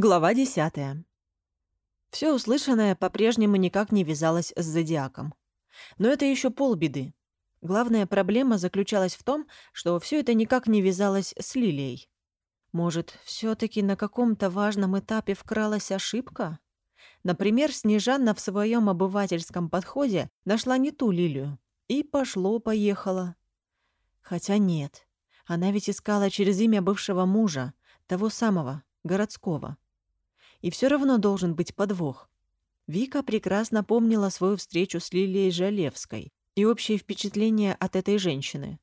Глава десятая. Все услышанное по-прежнему никак не вязалось с зодиаком. Но это еще полбеды. Главная проблема заключалась в том, что все это никак не вязалось с Лилией. Может, все-таки на каком-то важном этапе вкралась ошибка? Например, Снежанна в своем обывательском подходе нашла не ту Лилию. И пошло-поехало. Хотя нет. Она ведь искала через имя бывшего мужа, того самого, городского. И все равно должен быть подвох. Вика прекрасно помнила свою встречу с Лилией Жалевской и общее впечатление от этой женщины.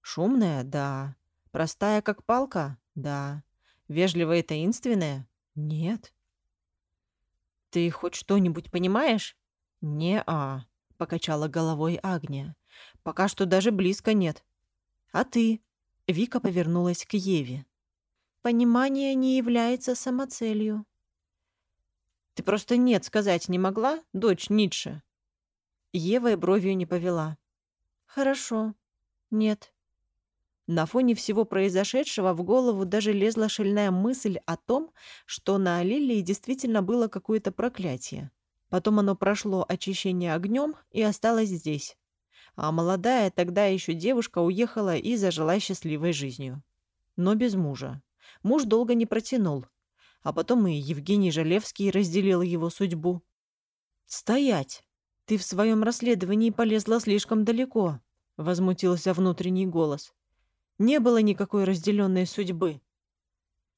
Шумная? Да. Простая, как палка? Да. Вежливая и таинственная? Нет. «Ты хоть что-нибудь понимаешь?» «Не-а», — покачала головой Агния. «Пока что даже близко нет». «А ты?» Вика повернулась к Еве. «Понимание не является самоцелью», ты просто «нет» сказать не могла, дочь Ницше?» Ева и бровью не повела. «Хорошо. Нет». На фоне всего произошедшего в голову даже лезла шальная мысль о том, что на Лилии действительно было какое-то проклятие. Потом оно прошло очищение огнем и осталось здесь. А молодая тогда еще девушка уехала и зажила счастливой жизнью. Но без мужа. Муж долго не протянул, а потом и Евгений Жалевский разделил его судьбу. «Стоять! Ты в своем расследовании полезла слишком далеко», — возмутился внутренний голос. «Не было никакой разделенной судьбы».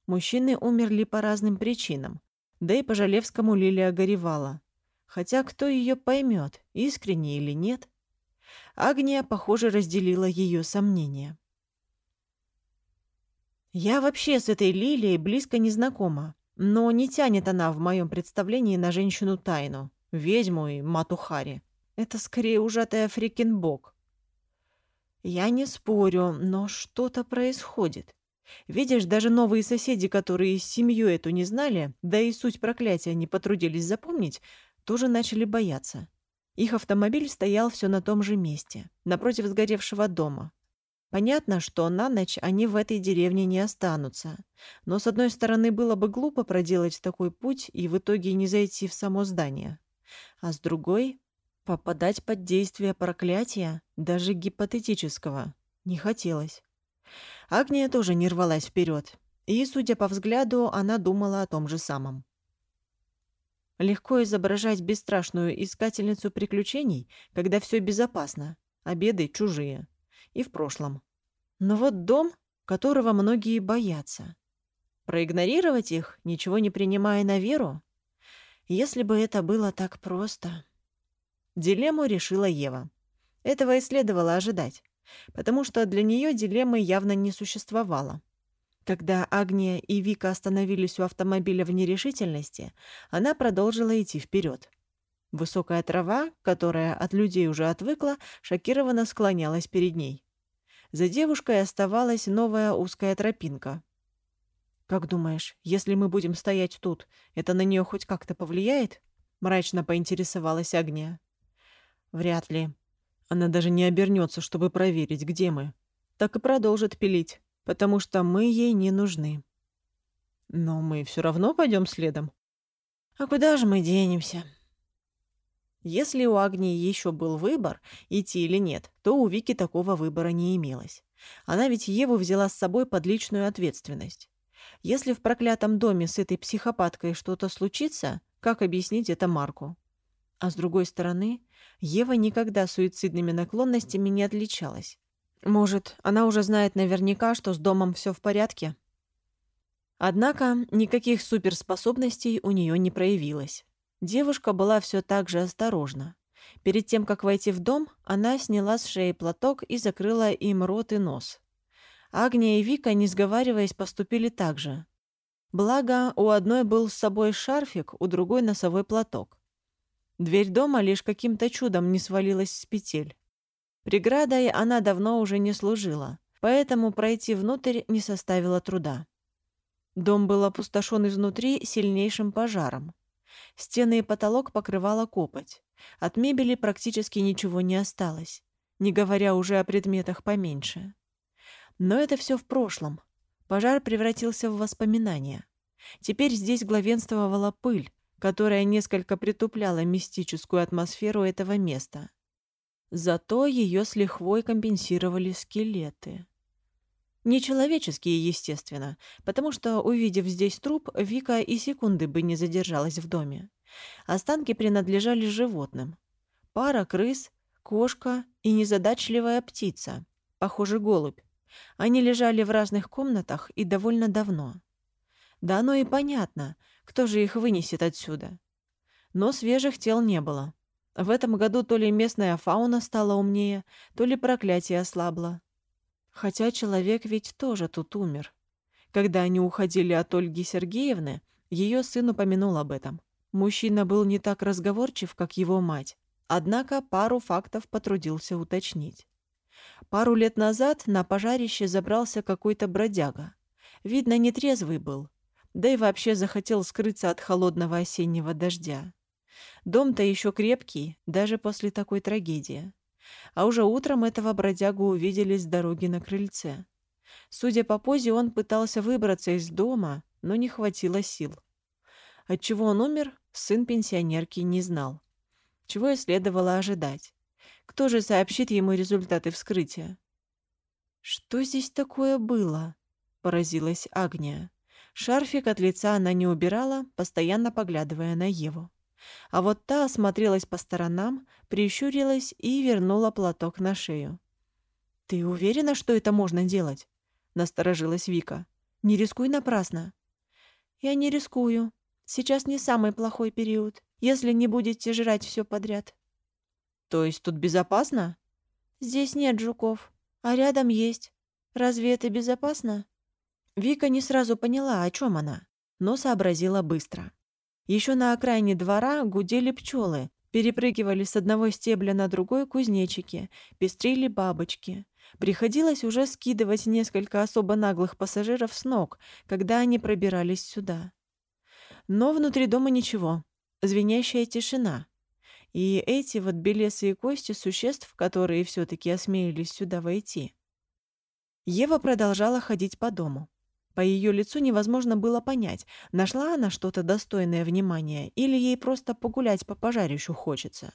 Мужчины умерли по разным причинам, да и по Жалевскому Лилия горевала. Хотя кто ее поймет, искренне или нет? Агния, похоже, разделила ее сомнения. Я вообще с этой Лилией близко не знакома, но не тянет она в моем представлении на женщину-тайну, ведьму и матухари. Это скорее ужатая фрикинбок. Я не спорю, но что-то происходит. Видишь, даже новые соседи, которые семью эту не знали, да и суть проклятия не потрудились запомнить, тоже начали бояться. Их автомобиль стоял все на том же месте, напротив сгоревшего дома. Понятно, что на ночь они в этой деревне не останутся. Но, с одной стороны, было бы глупо проделать такой путь и в итоге не зайти в само здание. А с другой, попадать под действие проклятия, даже гипотетического, не хотелось. Агния тоже не рвалась вперед, и, судя по взгляду, она думала о том же самом. Легко изображать бесстрашную искательницу приключений, когда все безопасно, обеды чужие. И в прошлом. Но вот дом, которого многие боятся. Проигнорировать их, ничего не принимая на веру? Если бы это было так просто. Дилемму решила Ева. Этого и следовало ожидать, потому что для нее дилеммы явно не существовало. Когда Агния и Вика остановились у автомобиля в нерешительности, она продолжила идти вперед. Высокая трава, которая от людей уже отвыкла, шокированно склонялась перед ней. За девушкой оставалась новая узкая тропинка. «Как думаешь, если мы будем стоять тут, это на нее хоть как-то повлияет?» — мрачно поинтересовалась Агния. «Вряд ли. Она даже не обернется, чтобы проверить, где мы. Так и продолжит пилить, потому что мы ей не нужны». «Но мы все равно пойдем следом». «А куда же мы денемся?» Если у Агнии еще был выбор, идти или нет, то у Вики такого выбора не имелось. Она ведь Еву взяла с собой под личную ответственность. Если в проклятом доме с этой психопаткой что-то случится, как объяснить это Марку? А с другой стороны, Ева никогда суицидными наклонностями не отличалась. Может, она уже знает наверняка, что с домом все в порядке? Однако никаких суперспособностей у нее не проявилось. Девушка была все так же осторожна. Перед тем, как войти в дом, она сняла с шеи платок и закрыла им рот и нос. Агния и Вика, не сговариваясь, поступили так же. Благо, у одной был с собой шарфик, у другой носовой платок. Дверь дома лишь каким-то чудом не свалилась с петель. Преградой она давно уже не служила, поэтому пройти внутрь не составило труда. Дом был опустошен изнутри сильнейшим пожаром. Стены и потолок покрывала копоть. От мебели практически ничего не осталось, не говоря уже о предметах поменьше. Но это все в прошлом. Пожар превратился в воспоминания. Теперь здесь главенствовала пыль, которая несколько притупляла мистическую атмосферу этого места. Зато ее с лихвой компенсировали скелеты. Нечеловеческие, естественно, потому что, увидев здесь труп, Вика и секунды бы не задержалась в доме. Останки принадлежали животным. Пара крыс, кошка и незадачливая птица, похоже, голубь. Они лежали в разных комнатах и довольно давно. Да оно и понятно, кто же их вынесет отсюда. Но свежих тел не было. В этом году то ли местная фауна стала умнее, то ли проклятие ослабло. Хотя человек ведь тоже тут умер. Когда они уходили от Ольги Сергеевны, ее сын упомянул об этом. Мужчина был не так разговорчив, как его мать, однако пару фактов потрудился уточнить. Пару лет назад на пожарище забрался какой-то бродяга. Видно, нетрезвый был, да и вообще захотел скрыться от холодного осеннего дождя. Дом-то еще крепкий, даже после такой трагедии. А уже утром этого бродягу увидели с дороги на крыльце. Судя по позе, он пытался выбраться из дома, но не хватило сил. Отчего он умер, сын пенсионерки не знал. Чего и следовало ожидать. Кто же сообщит ему результаты вскрытия? «Что здесь такое было?» — поразилась Агния. Шарфик от лица она не убирала, постоянно поглядывая на Еву. А вот та осмотрелась по сторонам, прищурилась и вернула платок на шею. «Ты уверена, что это можно делать?» — насторожилась Вика. «Не рискуй напрасно». «Я не рискую. Сейчас не самый плохой период, если не будете жрать все подряд». «То есть тут безопасно?» «Здесь нет жуков, а рядом есть. Разве это безопасно?» Вика не сразу поняла, о чем она, но сообразила быстро. Еще на окраине двора гудели пчелы, перепрыгивали с одного стебля на другой кузнечики, пестрили бабочки. Приходилось уже скидывать несколько особо наглых пассажиров с ног, когда они пробирались сюда. Но внутри дома ничего. Звенящая тишина. И эти вот белесые кости существ, которые все-таки осмелились сюда войти. Ева продолжала ходить по дому. По ее лицу невозможно было понять, нашла она что-то достойное внимания или ей просто погулять по пожарищу хочется.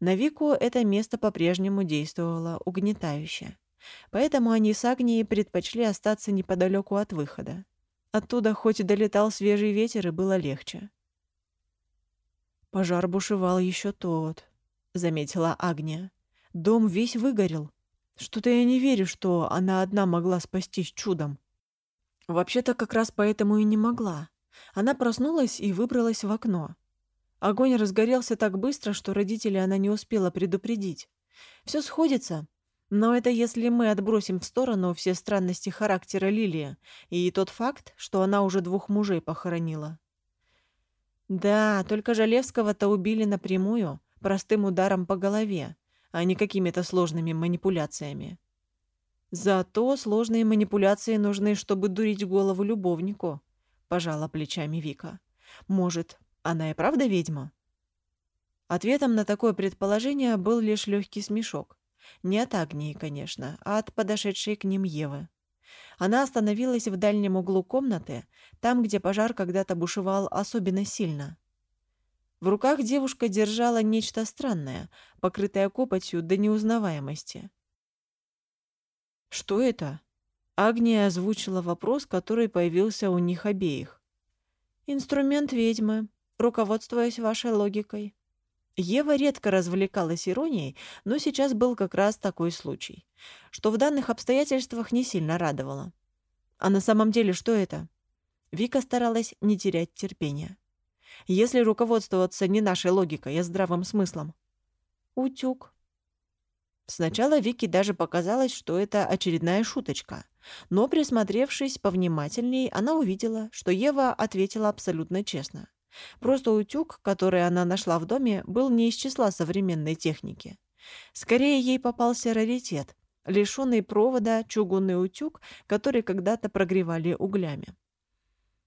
На Вику это место по-прежнему действовало угнетающе. Поэтому они с Агнией предпочли остаться неподалеку от выхода. Оттуда хоть и долетал свежий ветер, и было легче. «Пожар бушевал еще тот», — заметила Агния. «Дом весь выгорел. Что-то я не верю, что она одна могла спастись чудом. Вообще-то как раз поэтому и не могла. Она проснулась и выбралась в окно. Огонь разгорелся так быстро, что родителей она не успела предупредить. Все сходится. Но это если мы отбросим в сторону все странности характера Лилии и тот факт, что она уже двух мужей похоронила. Да, только Жалевского-то убили напрямую, простым ударом по голове, а не какими-то сложными манипуляциями. Зато сложные манипуляции нужны, чтобы дурить голову любовнику, пожала плечами Вика. Может, она и правда ведьма? Ответом на такое предположение был лишь легкий смешок. Не от Агнии, конечно, а от подошедшей к ним Евы. Она остановилась в дальнем углу комнаты, там, где пожар когда-то бушевал особенно сильно. В руках девушка держала нечто странное, покрытое копотью до неузнаваемости. «Что это?» Агния озвучила вопрос, который появился у них обеих. «Инструмент ведьмы, руководствуясь вашей логикой». Ева редко развлекалась иронией, но сейчас был как раз такой случай, что в данных обстоятельствах не сильно радовало. А на самом деле что это? Вика старалась не терять терпения. Если руководствоваться не нашей логикой, а здравым смыслом. «Утюг», Сначала Вике даже показалось, что это очередная шуточка. Но, присмотревшись повнимательней, она увидела, что Ева ответила абсолютно честно. Просто утюг, который она нашла в доме, был не из числа современной техники. Скорее, ей попался раритет — лишенный провода чугунный утюг, который когда-то прогревали углями.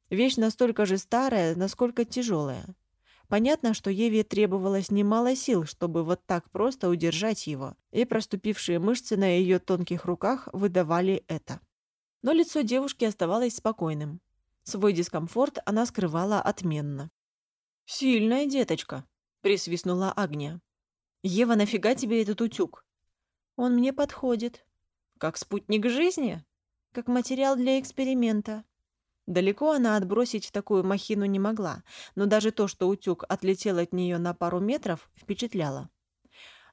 Вещь настолько же старая, насколько тяжелая. Понятно, что Еве требовалось немало сил, чтобы вот так просто удержать его, и проступившие мышцы на ее тонких руках выдавали это. Но лицо девушки оставалось спокойным. Свой дискомфорт она скрывала отменно. «Сильная деточка», — присвистнула Агния. «Ева, нафига тебе этот утюг?» «Он мне подходит». «Как спутник жизни?» «Как материал для эксперимента». Далеко она отбросить такую махину не могла, но даже то, что утюг отлетел от нее на пару метров, впечатляло.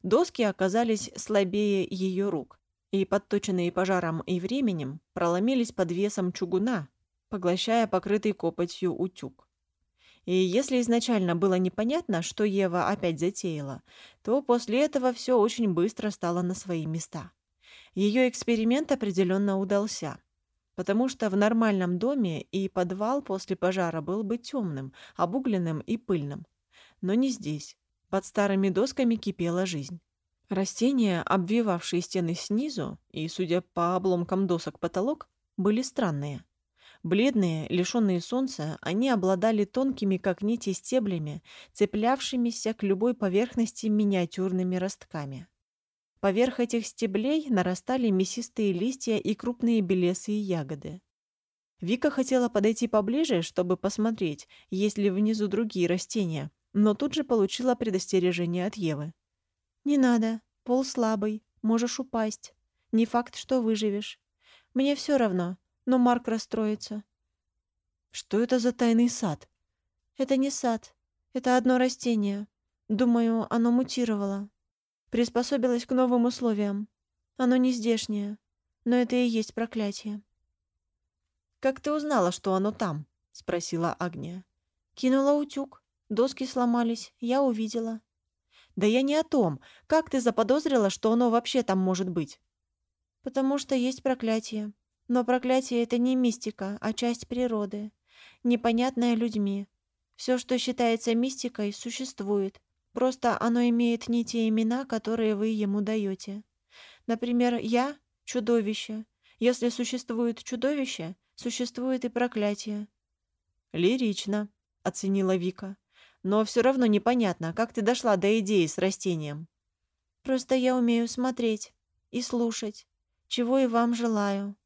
Доски оказались слабее ее рук, и, подточенные пожаром и временем, проломились под весом чугуна, поглощая покрытый копотью утюг. И если изначально было непонятно, что Ева опять затеяла, то после этого все очень быстро стало на свои места. Ее эксперимент определенно удался, потому что в нормальном доме и подвал после пожара был бы темным, обугленным и пыльным. Но не здесь. Под старыми досками кипела жизнь. Растения, обвивавшие стены снизу, и, судя по обломкам досок потолок, были странные. Бледные, лишенные солнца, они обладали тонкими, как нити, стеблями, цеплявшимися к любой поверхности миниатюрными ростками. Поверх этих стеблей нарастали мясистые листья и крупные белесые ягоды. Вика хотела подойти поближе, чтобы посмотреть, есть ли внизу другие растения, но тут же получила предостережение от Евы. «Не надо. Пол слабый. Можешь упасть. Не факт, что выживешь. Мне все равно, но Марк расстроится». «Что это за тайный сад?» «Это не сад. Это одно растение. Думаю, оно мутировало. Приспособилось к новым условиям. Оно не здешнее. Но это и есть проклятие». «Как ты узнала, что оно там?» — спросила Агния. «Кинула утюг. Доски сломались. Я увидела. Да я не о том. Как ты заподозрила, что оно вообще там может быть? Потому что есть проклятие. Но проклятие — это не мистика, а часть природы. Непонятная людьми. Все, что считается мистикой, существует. Просто оно имеет не те имена, которые вы ему даете. Например, я — чудовище. Если существует чудовище, существует и проклятие. «Лирично», — оценила Вика. Но все равно непонятно, как ты дошла до идеи с растением. Просто я умею смотреть и слушать, чего и вам желаю.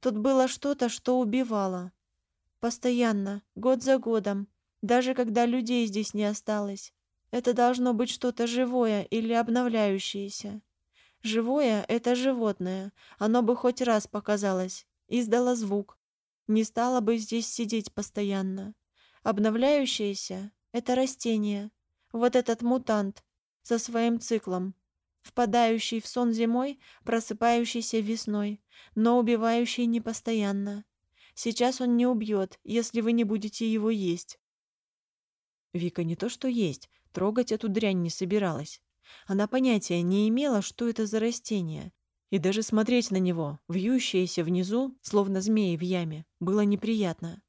Тут было что-то, что убивало. Постоянно, год за годом, даже когда людей здесь не осталось. Это должно быть что-то живое или обновляющееся. Живое — это животное. Оно бы хоть раз показалось, издало звук. Не стало бы здесь сидеть постоянно. Обновляющееся это растение. Вот этот мутант со своим циклом. Впадающий в сон зимой, просыпающийся весной, но убивающий непостоянно. Сейчас он не убьет, если вы не будете его есть. Вика не то что есть, трогать эту дрянь не собиралась. Она понятия не имела, что это за растение. И даже смотреть на него, вьющееся внизу, словно змеи в яме, было неприятно.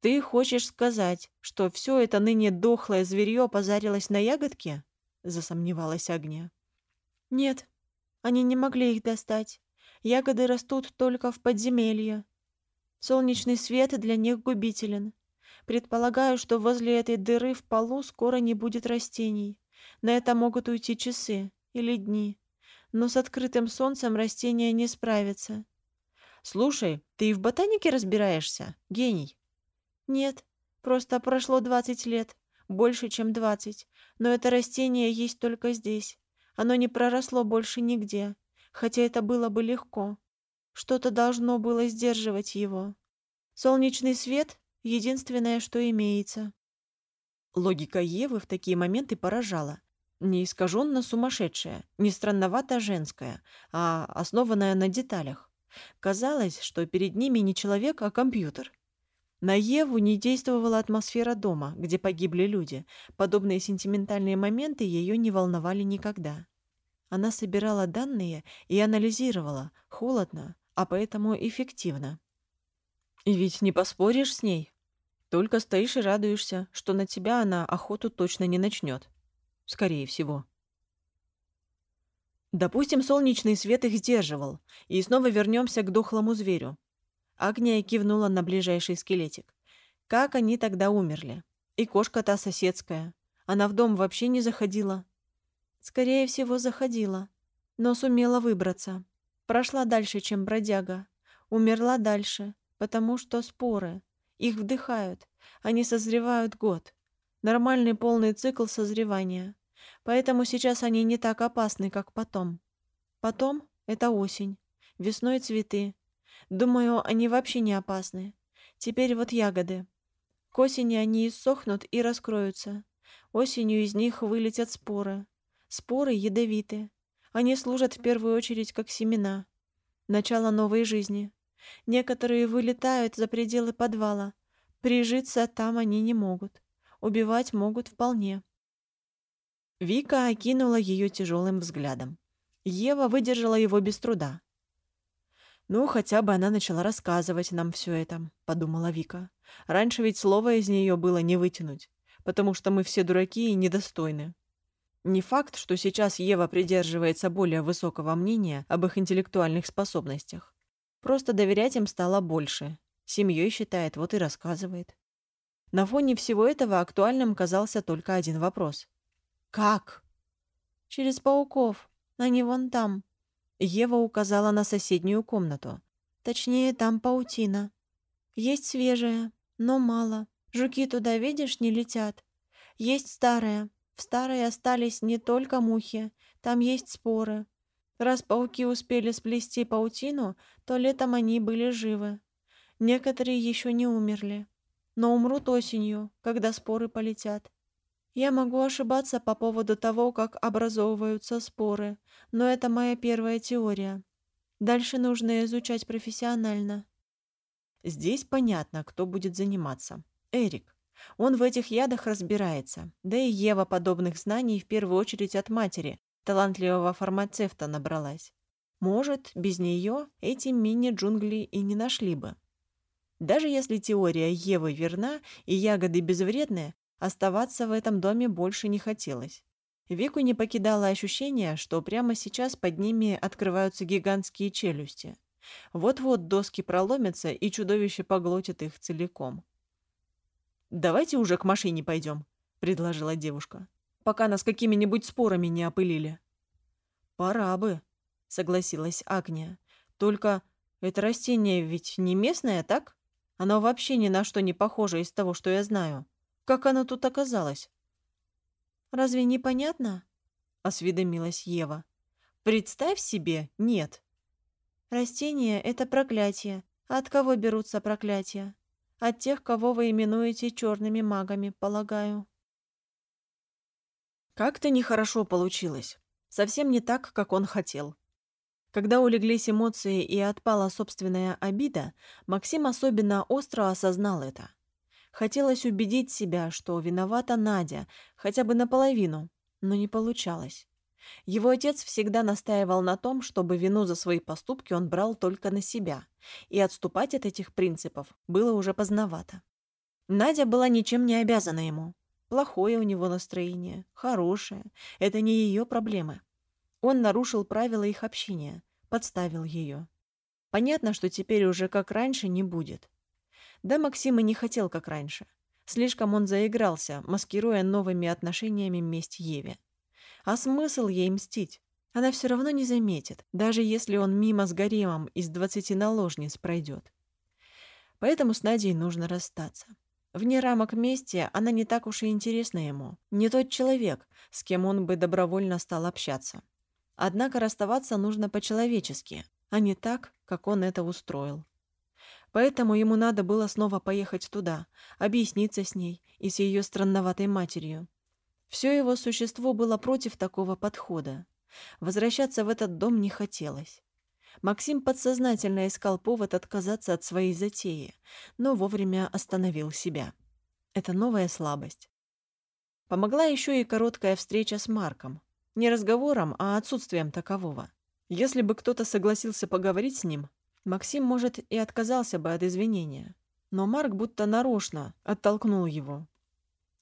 «Ты хочешь сказать, что все это ныне дохлое зверье позарилось на ягодки?» — засомневалась Агния. «Нет, они не могли их достать. Ягоды растут только в подземелье. Солнечный свет для них губителен. Предполагаю, что возле этой дыры в полу скоро не будет растений. На это могут уйти часы или дни. Но с открытым солнцем растения не справятся. «Слушай, ты и в ботанике разбираешься? Гений!» Нет, просто прошло двадцать лет, больше, чем двадцать. Но это растение есть только здесь. Оно не проросло больше нигде, хотя это было бы легко. Что-то должно было сдерживать его. Солнечный свет — единственное, что имеется. Логика Евы в такие моменты поражала. Не искаженно сумасшедшая, не странновато женская, а основанная на деталях. Казалось, что перед ними не человек, а компьютер. На Еву не действовала атмосфера дома, где погибли люди. Подобные сентиментальные моменты ее не волновали никогда. Она собирала данные и анализировала, холодно, а поэтому эффективно. И ведь не поспоришь с ней. Только стоишь и радуешься, что на тебя она охоту точно не начнет. Скорее всего. Допустим, солнечный свет их сдерживал, и снова вернемся к дохлому зверю. Агния кивнула на ближайший скелетик. Как они тогда умерли? И кошка та соседская. Она в дом вообще не заходила. Скорее всего, заходила. Но сумела выбраться. Прошла дальше, чем бродяга. Умерла дальше, потому что споры. Их вдыхают. Они созревают год. Нормальный полный цикл созревания. Поэтому сейчас они не так опасны, как потом. Потом — это осень. Весной цветы. Думаю, они вообще не опасны. Теперь вот ягоды. К осени они иссохнут и раскроются. Осенью из них вылетят споры. Споры ядовиты. Они служат в первую очередь как семена. Начало новой жизни. Некоторые вылетают за пределы подвала. Прижиться там они не могут. Убивать могут вполне. Вика окинула ее тяжелым взглядом. Ева выдержала его без труда. «Ну, хотя бы она начала рассказывать нам все это», — подумала Вика. «Раньше ведь слова из нее было не вытянуть, потому что мы все дураки и недостойны. Не факт, что сейчас Ева придерживается более высокого мнения об их интеллектуальных способностях. Просто доверять им стало больше. Семьей считает, вот и рассказывает. На фоне всего этого актуальным казался только один вопрос. «Как?» «Через пауков. Они вон там». Ева указала на соседнюю комнату. «Точнее, там паутина. Есть свежая, но мало. Жуки туда, видишь, не летят. Есть старая, в старой остались не только мухи, там есть споры. Раз пауки успели сплести паутину, то летом они были живы. Некоторые еще не умерли, но умрут осенью, когда споры полетят. Я могу ошибаться по поводу того, как образовываются споры, но это моя первая теория. Дальше нужно изучать профессионально. Здесь понятно, кто будет заниматься. Эрик. Он в этих ядах разбирается. Да и Ева подобных знаний в первую очередь от матери, талантливого фармацевта, набралась. Может, без нее эти мини-джунгли и не нашли бы. Даже если теория Евы верна и ягоды безвредные, оставаться в этом доме больше не хотелось. Вику не покидало ощущение, что прямо сейчас под ними открываются гигантские челюсти. Вот-вот доски проломятся, и чудовище поглотит их целиком. «Давайте уже к машине пойдем», — предложила девушка. «Пока нас какими-нибудь спорами не опылили». «Пора бы», — согласилась Агния. «Только это растение ведь не местное, так? Оно вообще ни на что не похоже из того, что я знаю. Как оно тут оказалось?» «Разве непонятно?» — осведомилась Ева. «Представь себе, нет». «Растение — это проклятие. От кого берутся проклятия?» От тех, кого вы именуете черными магами, полагаю. Как-то нехорошо получилось. Совсем не так, как он хотел. Когда улеглись эмоции и отпала собственная обида, Максим особенно остро осознал это. Хотелось убедить себя, что виновата Надя, хотя бы наполовину, но не получалось. Его отец всегда настаивал на том, чтобы вину за свои поступки он брал только на себя, и отступать от этих принципов было уже поздновато. Надя была ничем не обязана ему. Плохое у него настроение, хорошее. Это не ее проблемы. Он нарушил правила их общения, подставил ее. Понятно, что теперь уже как раньше не будет. Да, Максим и не хотел как раньше. Слишком он заигрался, маскируя новыми отношениями месть Еве. А смысл ей мстить? Она все равно не заметит, даже если он мимо с гаремом из двадцати наложниц пройдет. Поэтому с Надей нужно расстаться. Вне рамок мести она не так уж и интересна ему. Не тот человек, с кем он бы добровольно стал общаться. Однако расставаться нужно по-человечески, а не так, как он это устроил. Поэтому ему надо было снова поехать туда, объясниться с ней и с ее странноватой матерью, все его существо было против такого подхода. Возвращаться в этот дом не хотелось. Максим подсознательно искал повод отказаться от своей затеи, но вовремя остановил себя. Это новая слабость. Помогла еще и короткая встреча с Марком. Не разговором, а отсутствием такового. Если бы кто-то согласился поговорить с ним, Максим, может, и отказался бы от извинения. Но Марк будто нарочно оттолкнул его,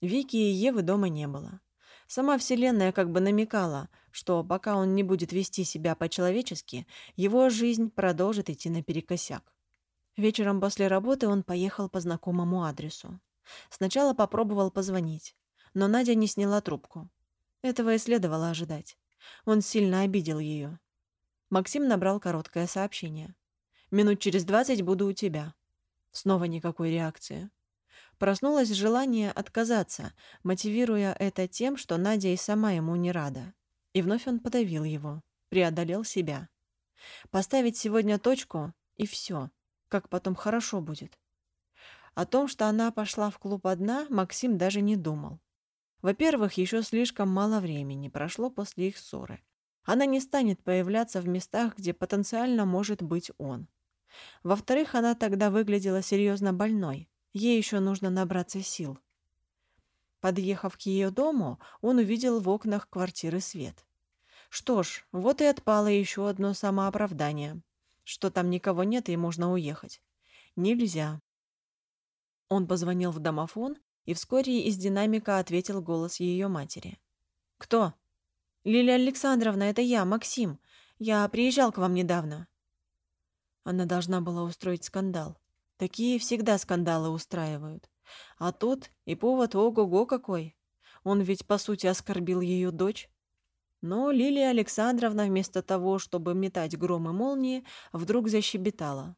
Вики и Евы дома не было. Сама Вселенная как бы намекала, что пока он не будет вести себя по-человечески, его жизнь продолжит идти наперекосяк. Вечером после работы он поехал по знакомому адресу. Сначала попробовал позвонить, но Надя не сняла трубку. Этого и следовало ожидать. Он сильно обидел ее. Максим набрал короткое сообщение. «Минут через двадцать буду у тебя». Снова никакой реакции. Проснулось желание отказаться, мотивируя это тем, что Надя и сама ему не рада. И вновь он подавил его, преодолел себя. Поставить сегодня точку, и все, как потом хорошо будет. О том, что она пошла в клуб одна, Максим даже не думал. Во-первых, еще слишком мало времени прошло после их ссоры. Она не станет появляться в местах, где потенциально может быть он. Во-вторых, она тогда выглядела серьезно больной. Ей еще нужно набраться сил. Подъехав к ее дому, он увидел в окнах квартиры свет. Что ж, вот и отпало еще одно самооправдание, что там никого нет и можно уехать. Нельзя. Он позвонил в домофон, и вскоре из динамика ответил голос ее матери. «Кто?» «Лилия Александровна, это я, Максим. Я приезжал к вам недавно». Она должна была устроить скандал. Такие всегда скандалы устраивают. А тут и повод ого-го какой. Он ведь, по сути, оскорбил ее дочь. Но Лилия Александровна вместо того, чтобы метать гром и молнии, вдруг защебетала.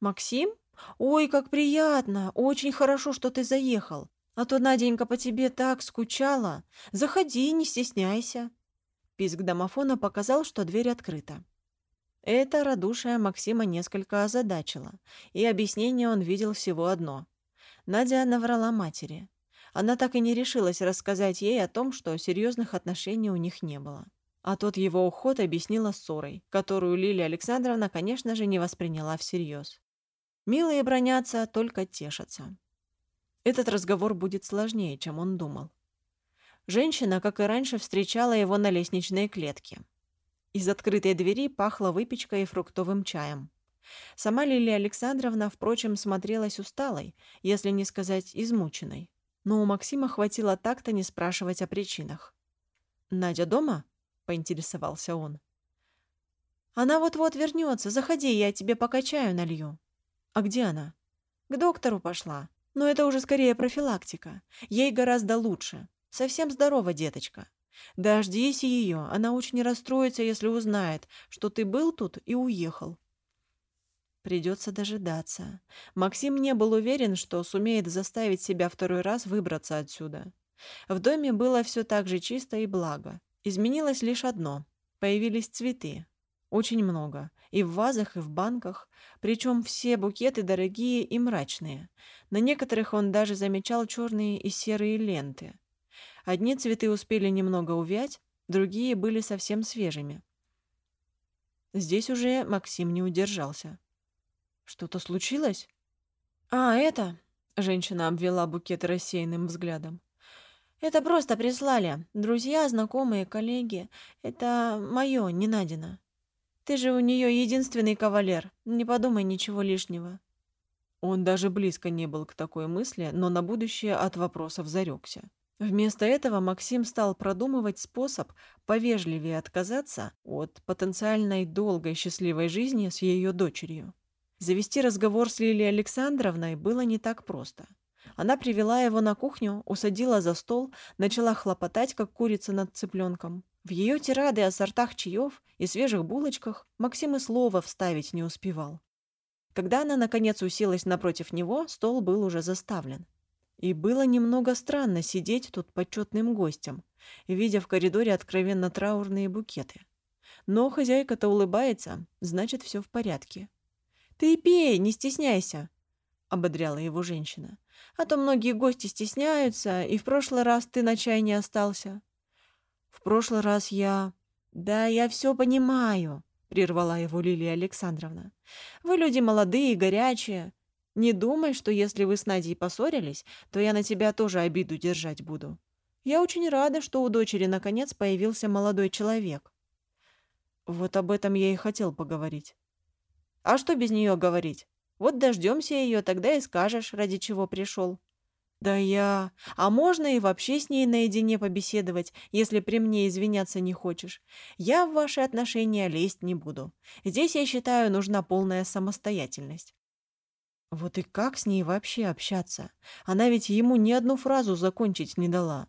«Максим? Ой, как приятно! Очень хорошо, что ты заехал. А то Наденька по тебе так скучала. Заходи, не стесняйся». Писк домофона показал, что дверь открыта. Это радушие Максима несколько озадачило, и объяснение он видел всего одно. Надя наврала матери. Она так и не решилась рассказать ей о том, что серьезных отношений у них не было. А тот его уход объяснила ссорой, которую Лилия Александровна, конечно же, не восприняла всерьез. Милые бронятся, только тешатся. Этот разговор будет сложнее, чем он думал. Женщина, как и раньше, встречала его на лестничной клетке. Из открытой двери пахло выпечкой и фруктовым чаем. Сама Лилия Александровна, впрочем, смотрелась усталой, если не сказать измученной но у Максима хватило так-то не спрашивать о причинах. «Надя дома?» — поинтересовался он. «Она вот-вот вернется. Заходи, я тебе пока чаю налью». «А где она?» «К доктору пошла. Но это уже скорее профилактика. Ей гораздо лучше. Совсем здорова, деточка. Дождись ее. Она очень расстроится, если узнает, что ты был тут и уехал. Придется дожидаться. Максим не был уверен, что сумеет заставить себя второй раз выбраться отсюда. В доме было все так же чисто и благо. Изменилось лишь одно. Появились цветы. Очень много. И в вазах, и в банках. Причем все букеты дорогие и мрачные. На некоторых он даже замечал черные и серые ленты. Одни цветы успели немного увять, другие были совсем свежими. Здесь уже Максим не удержался. Что-то случилось? А, это... Женщина обвела букет рассеянным взглядом. Это просто прислали. Друзья, знакомые, коллеги. Это мое, не Надина. Ты же у нее единственный кавалер. Не подумай ничего лишнего. Он даже близко не был к такой мысли, но на будущее от вопросов зарекся. Вместо этого Максим стал продумывать способ повежливее отказаться от потенциальной долгой счастливой жизни с ее дочерью. Завести разговор с Лилией Александровной было не так просто. Она привела его на кухню, усадила за стол, начала хлопотать, как курица над цыпленком. В ее тирады о сортах чаев и свежих булочках Максим и слова вставить не успевал. Когда она, наконец, уселась напротив него, стол был уже заставлен. И было немного странно сидеть тут почетным гостем, видя в коридоре откровенно траурные букеты. Но хозяйка-то улыбается, значит, все в порядке. «Ты пей, не стесняйся», — ободряла его женщина. «А то многие гости стесняются, и в прошлый раз ты на чай не остался». «В прошлый раз я...» «Да, я все понимаю», — прервала его Лилия Александровна. «Вы люди молодые и горячие. Не думай, что если вы с Надей поссорились, то я на тебя тоже обиду держать буду. Я очень рада, что у дочери наконец появился молодой человек». Вот об этом я и хотел поговорить. А что без нее говорить? Вот дождемся ее, тогда и скажешь, ради чего пришел. Да я... А можно и вообще с ней наедине побеседовать, если при мне извиняться не хочешь. Я в ваши отношения лезть не буду. Здесь, я считаю, нужна полная самостоятельность. Вот и как с ней вообще общаться? Она ведь ему ни одну фразу закончить не дала.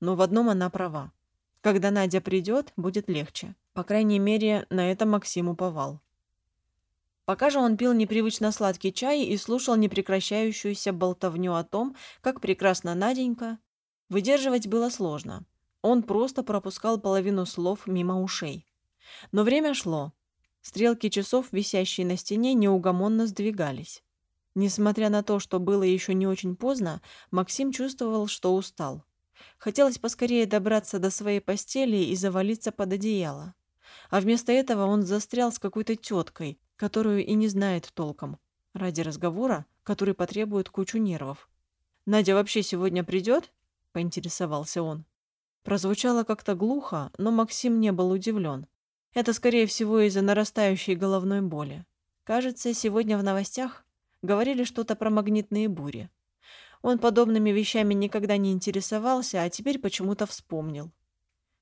Но в одном она права. Когда Надя придет, будет легче. По крайней мере, на это Максим уповал. Пока же он пил непривычно сладкий чай и слушал непрекращающуюся болтовню о том, как прекрасна Наденька, выдерживать было сложно. Он просто пропускал половину слов мимо ушей. Но время шло. Стрелки часов, висящие на стене, неугомонно сдвигались. Несмотря на то, что было еще не очень поздно, Максим чувствовал, что устал. Хотелось поскорее добраться до своей постели и завалиться под одеяло. А вместо этого он застрял с какой-то теткой, которую и не знает толком, ради разговора, который потребует кучу нервов. «Надя вообще сегодня придет?» – поинтересовался он. Прозвучало как-то глухо, но Максим не был удивлен. Это, скорее всего, из-за нарастающей головной боли. Кажется, сегодня в новостях говорили что-то про магнитные бури. Он подобными вещами никогда не интересовался, а теперь почему-то вспомнил.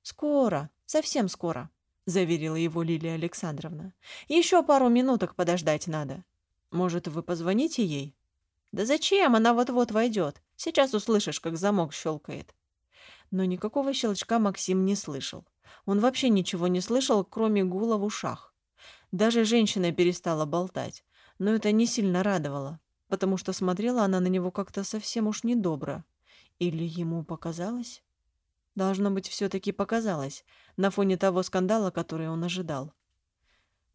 «Скоро, совсем скоро», — заверила его Лилия Александровна. «Еще пару минуток подождать надо. Может, вы позвоните ей?» «Да зачем? Она вот-вот войдет. Сейчас услышишь, как замок щелкает». Но никакого щелчка Максим не слышал. Он вообще ничего не слышал, кроме гула в ушах. Даже женщина перестала болтать, но это не сильно радовало, потому что смотрела она на него как-то совсем уж недобро. Или ему показалось? Должно быть, все-таки показалось, на фоне того скандала, который он ожидал.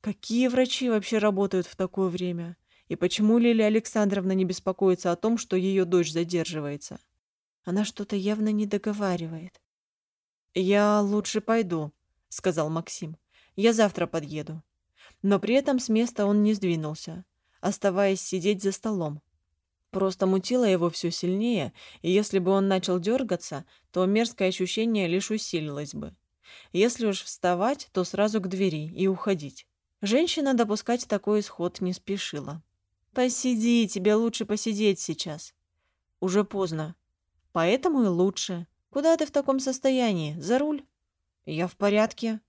Какие врачи вообще работают в такое время? И почему Лилия Александровна не беспокоится о том, что ее дочь задерживается? Она что-то явно не договаривает. «Я лучше пойду», — сказал Максим. «Я завтра подъеду». Но при этом с места он не сдвинулся, оставаясь сидеть за столом. Просто мутило его все сильнее, и если бы он начал дергаться, то мерзкое ощущение лишь усилилось бы. Если уж вставать, то сразу к двери и уходить. Женщина допускать такой исход не спешила. «Посиди, тебе лучше посидеть сейчас». «Уже поздно», Поэтому и лучше. Куда ты в таком состоянии? За руль? Я в порядке.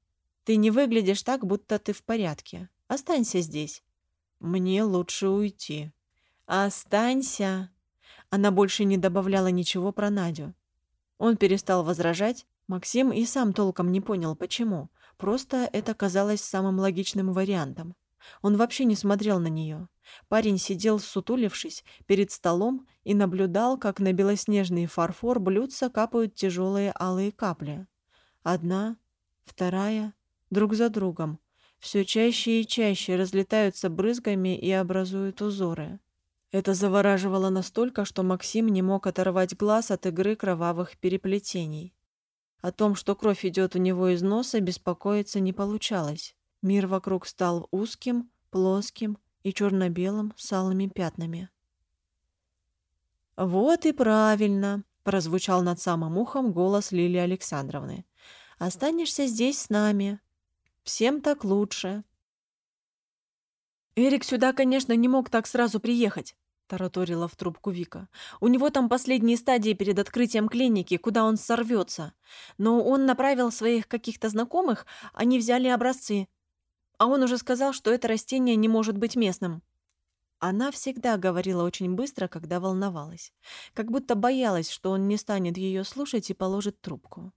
Ты не выглядишь так, будто ты в порядке. Останься здесь. Мне лучше уйти. Останься. Она больше не добавляла ничего про Надю. Он перестал возражать. Максим и сам толком не понял, почему. Просто это казалось самым логичным вариантом. Он вообще не смотрел на нее. Парень сидел, сутулившись, перед столом и наблюдал, как на белоснежный фарфор блюдца капают тяжелые алые капли. Одна, вторая, друг за другом. Все чаще и чаще разлетаются брызгами и образуют узоры. Это завораживало настолько, что Максим не мог оторвать глаз от игры кровавых переплетений. О том, что кровь идет у него из носа, беспокоиться не получалось. Мир вокруг стал узким, плоским и черно-белым с алыми пятнами. «Вот и правильно!» — прозвучал над самым ухом голос Лилии Александровны. «Останешься здесь с нами. Всем так лучше». «Эрик сюда, конечно, не мог так сразу приехать», — тараторила в трубку Вика. «У него там последние стадии перед открытием клиники, куда он сорвется. Но он направил своих каких-то знакомых, они взяли образцы. А он уже сказал, что это растение не может быть местным. Она всегда говорила очень быстро, когда волновалась. Как будто боялась, что он не станет ее слушать и положит трубку.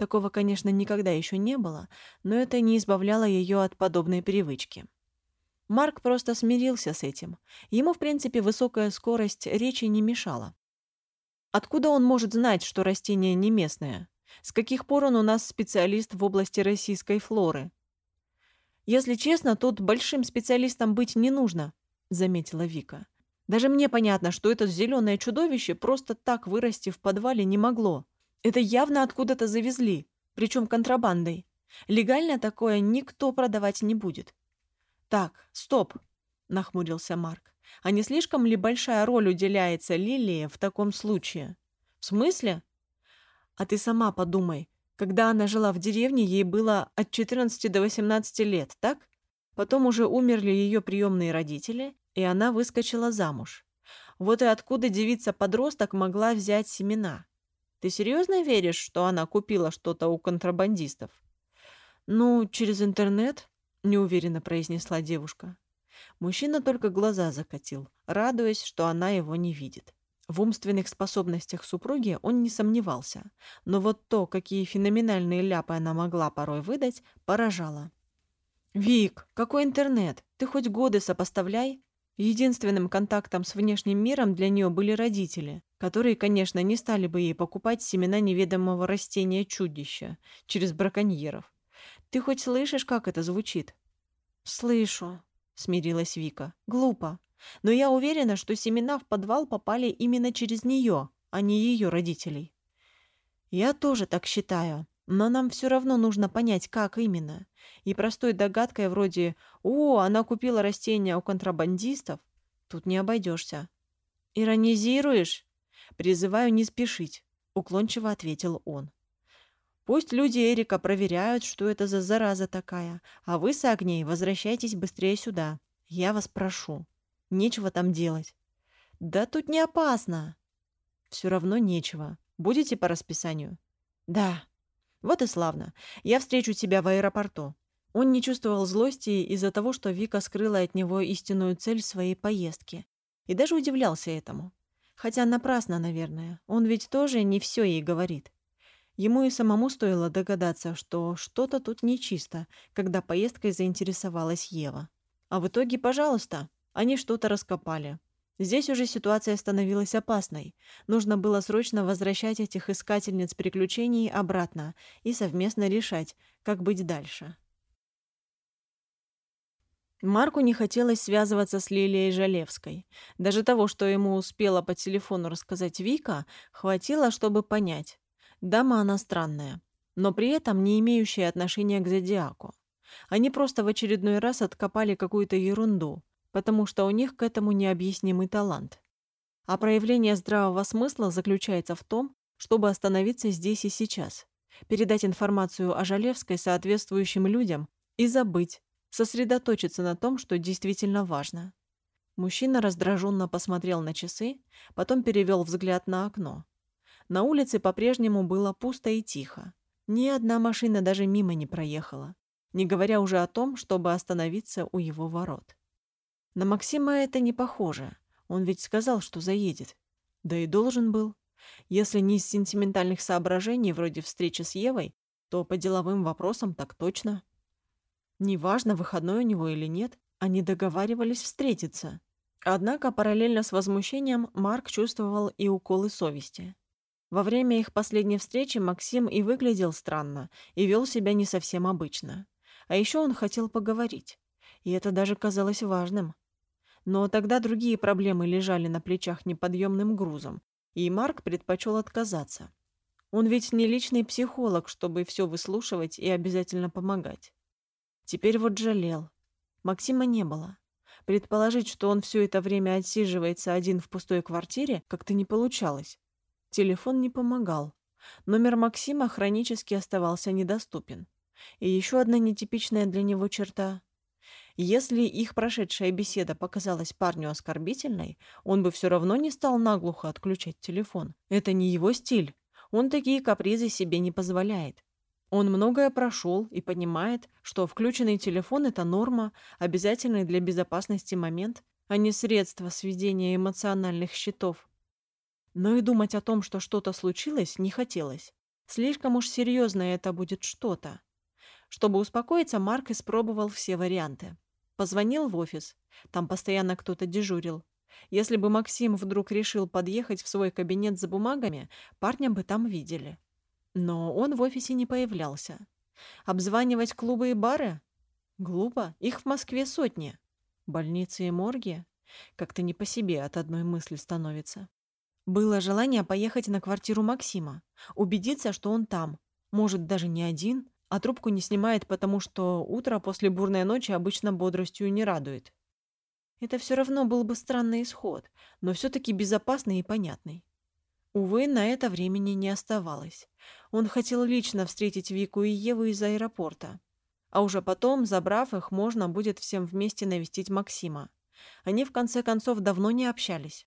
Такого, конечно, никогда еще не было, но это не избавляло ее от подобной привычки. Марк просто смирился с этим. Ему, в принципе, высокая скорость речи не мешала. Откуда он может знать, что растение не местное? С каких пор он у нас специалист в области российской флоры? Если честно, тут большим специалистом быть не нужно, заметила Вика. Даже мне понятно, что это зеленое чудовище просто так вырасти в подвале не могло. Это явно откуда-то завезли, причем контрабандой. Легально такое никто продавать не будет. Так, стоп, нахмурился Марк. А не слишком ли большая роль уделяется Лилии в таком случае? В смысле? А ты сама подумай, когда она жила в деревне, ей было от 14 до 18 лет, так? Потом уже умерли ее приемные родители, и она выскочила замуж. Вот и откуда девица-подросток могла взять семена? Ты серьезно веришь, что она купила что-то у контрабандистов? Ну, через интернет, неуверенно произнесла девушка. Мужчина только глаза закатил, радуясь, что она его не видит. В умственных способностях супруги он не сомневался, но вот то, какие феноменальные ляпы она могла порой выдать, поражало. «Вик, какой интернет? Ты хоть годы сопоставляй?» Единственным контактом с внешним миром для нее были родители, которые, конечно, не стали бы ей покупать семена неведомого растения-чудища через браконьеров. Ты хоть слышишь, как это звучит? Слышу, смирилась Вика. Глупо. Но я уверена, что семена в подвал попали именно через нее, а не ее родителей. Я тоже так считаю, но нам все равно нужно понять, как именно. И простой догадкой вроде «О, она купила растения у контрабандистов» тут не обойдешься. «Иронизируешь?» «Призываю не спешить», — уклончиво ответил он. «Пусть люди Эрика проверяют, что это за зараза такая, а вы с Агнией возвращайтесь быстрее сюда. Я вас прошу. Нечего там делать». «Да тут не опасно». «Все равно нечего. Будете по расписанию?» «Да», вот и славно. Я встречу тебя в аэропорту. Он не чувствовал злости из-за того, что Вика скрыла от него истинную цель своей поездки. И даже удивлялся этому. Хотя напрасно, наверное. Он ведь тоже не все ей говорит. Ему и самому стоило догадаться, что что-то тут нечисто, когда поездкой заинтересовалась Ева. А в итоге, пожалуйста, они что-то раскопали. Здесь уже ситуация становилась опасной. Нужно было срочно возвращать этих искательниц приключений обратно и совместно решать, как быть дальше. Марку не хотелось связываться с Лилией Жалевской. Даже того, что ему успела по телефону рассказать Вика, хватило, чтобы понять. Дама она странная, но при этом не имеющая отношения к зодиаку. Они просто в очередной раз откопали какую-то ерунду, потому что у них к этому необъяснимый талант. А проявление здравого смысла заключается в том, чтобы остановиться здесь и сейчас, передать информацию о Жалевской соответствующим людям и забыть, сосредоточиться на том, что действительно важно. Мужчина раздраженно посмотрел на часы, потом перевел взгляд на окно. На улице по-прежнему было пусто и тихо. Ни одна машина даже мимо не проехала, не говоря уже о том, чтобы остановиться у его ворот. На Максима это не похоже. Он ведь сказал, что заедет. Да и должен был. Если не из сентиментальных соображений, вроде встречи с Евой, то по деловым вопросам так точно. Неважно, выходной у него или нет, они договаривались встретиться. Однако параллельно с возмущением Марк чувствовал и уколы совести. Во время их последней встречи Максим и выглядел странно, и вел себя не совсем обычно. А еще он хотел поговорить. И это даже казалось важным. Но тогда другие проблемы лежали на плечах неподъемным грузом, и Марк предпочел отказаться. Он ведь не личный психолог, чтобы все выслушивать и обязательно помогать. Теперь вот жалел. Максима не было. Предположить, что он все это время отсиживается один в пустой квартире, как-то не получалось. Телефон не помогал. Номер Максима хронически оставался недоступен. И еще одна нетипичная для него черта если их прошедшая беседа показалась парню оскорбительной, он бы все равно не стал наглухо отключать телефон. Это не его стиль. Он такие капризы себе не позволяет. Он многое прошел и понимает, что включенный телефон – это норма, обязательный для безопасности момент, а не средство сведения эмоциональных счетов. Но и думать о том, что что-то случилось, не хотелось. Слишком уж серьезно это будет что-то. Чтобы успокоиться, Марк испробовал все варианты. Позвонил в офис. Там постоянно кто-то дежурил. Если бы Максим вдруг решил подъехать в свой кабинет за бумагами, парня бы там видели. Но он в офисе не появлялся. Обзванивать клубы и бары? Глупо. Их в Москве сотни. Больницы и морги? Как-то не по себе от одной мысли становится. Было желание поехать на квартиру Максима, убедиться, что он там. Может, даже не один, а трубку не снимает, потому что утро после бурной ночи обычно бодростью не радует. Это все равно был бы странный исход, но все-таки безопасный и понятный. Увы, на это времени не оставалось. Он хотел лично встретить Вику и Еву из аэропорта. А уже потом, забрав их, можно будет всем вместе навестить Максима. Они, в конце концов, давно не общались.